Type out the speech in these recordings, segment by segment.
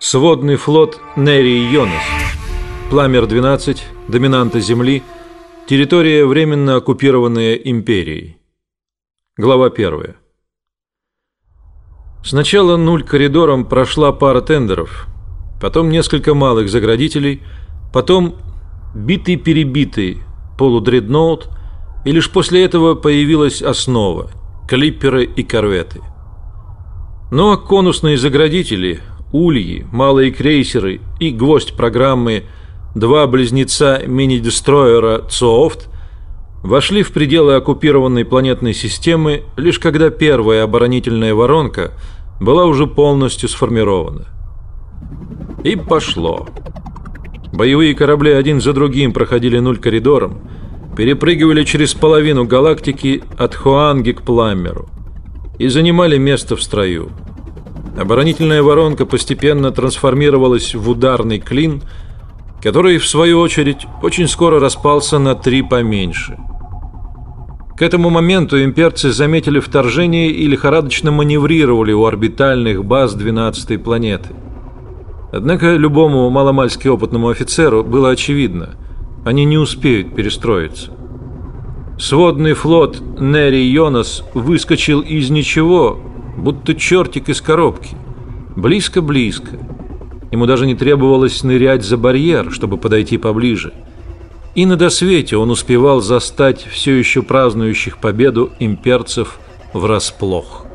Сводный флот Нерии Йонас. Пламер-12, доминанта Земли, территория, временно оккупированная империей. Глава 1. Сначала нуль коридором прошла пара тендеров, потом несколько малых заградителей, потом битый-перебитый полудредноут, и лишь после этого появилась основа – клипперы и корветы. Но ну, а конусные заградители – ульи, малые крейсеры и гвоздь программы два близнеца мини-дестройера Цоофт вошли в пределы оккупированной планетной системы лишь когда первая оборонительная воронка была уже полностью сформирована. И пошло. Боевые корабли один за другим проходили нуль коридором, перепрыгивали через половину галактики от Хуанги к Пламеру и занимали место в строю. Оборонительная воронка постепенно трансформировалась в ударный клин, который, в свою очередь, очень скоро распался на три поменьше. К этому моменту имперцы заметили вторжение и лихорадочно маневрировали у орбитальных баз 12-й планеты. Однако любому маломальски опытному офицеру было очевидно, они не успеют перестроиться. Сводный флот Нери Йонас выскочил из ничего будто чертик из коробки. Близко-близко. Ему даже не требовалось нырять за барьер, чтобы подойти поближе. И на досвете он успевал застать все еще празднующих победу имперцев врасплох.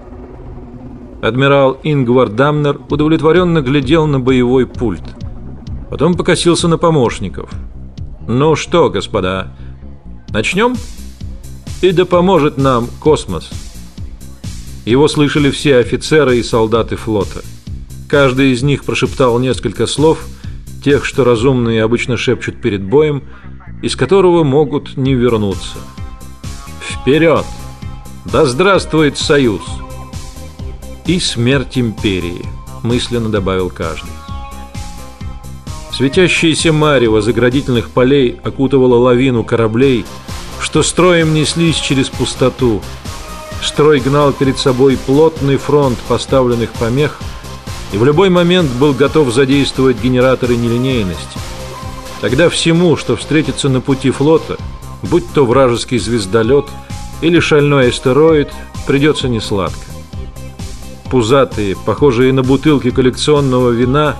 Адмирал Ингвар Дамнер удовлетворенно глядел на боевой пульт. Потом покосился на помощников. «Ну что, господа, начнем? И да поможет нам космос!» Его слышали все офицеры и солдаты флота. Каждый из них прошептал несколько слов, тех, что разумные обычно шепчут перед боем, из которого могут не вернуться. Вперед! Да здравствует Союз! И смерть империи, мысленно добавил каждый. Светящееся марево заградительных полей окутывало лавину кораблей, что строем неслись через пустоту, Строй гнал перед собой плотный фронт поставленных помех и в любой момент был готов задействовать генераторы нелинейности. Тогда всему, что встретится на пути флота, будь то вражеский звездолет или шальной астероид, придется несладко. Пузатые, похожие на бутылки коллекционного вина,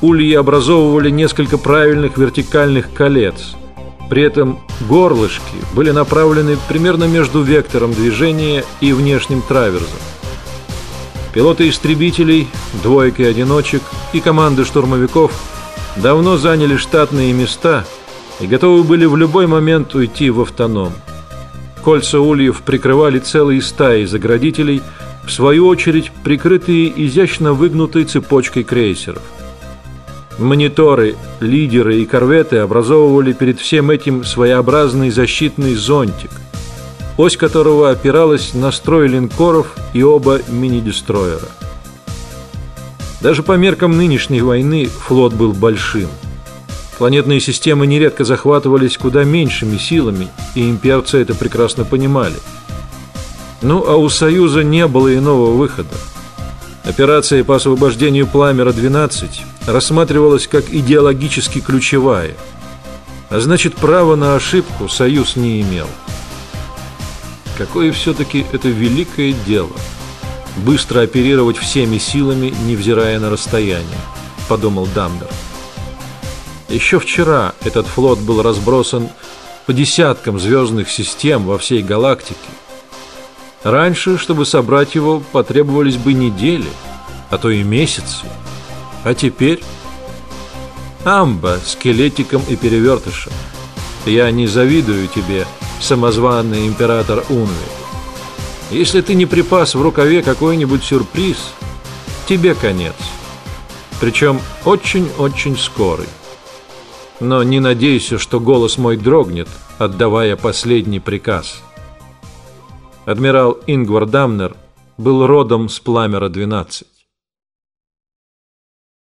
ульи образовывали несколько правильных вертикальных колец – при этом горлышки были направлены примерно между вектором движения и внешним траверзом. Пилоты истребителей, двойки одиночек и команды штурмовиков давно заняли штатные места и готовы были в любой момент уйти в автоном. Кольца ульев прикрывали целые стаи заградителей, в свою очередь прикрытые изящно выгнутой цепочкой крейсеров. Мониторы, лидеры и корветы образовывали перед всем этим своеобразный защитный зонтик, ось которого опиралась на строй линкоров и оба мини-дестройера. Даже по меркам нынешней войны флот был большим. Планетные системы нередко захватывались куда меньшими силами, и имперцы это прекрасно понимали. Ну, а у Союза не было иного выхода. Операция по освобождению Пламера-12 рассматривалась как идеологически ключевая, а значит, права на ошибку Союз не имел. Какое все-таки это великое дело – быстро оперировать всеми силами, невзирая на расстояние, подумал Дамбер. Еще вчера этот флот был разбросан по десяткам звездных систем во всей галактике, Раньше, чтобы собрать его, потребовались бы недели, а то и месяцы. А теперь... Амба, скелетиком и перевертышем. Я не завидую тебе, самозваный император Унви. Если ты не припас в рукаве какой-нибудь сюрприз, тебе конец. Причем очень-очень скорый. Но не надейся, что голос мой дрогнет, отдавая последний приказ. Адмирал Ингвар Дамнер был родом с Пламера-12.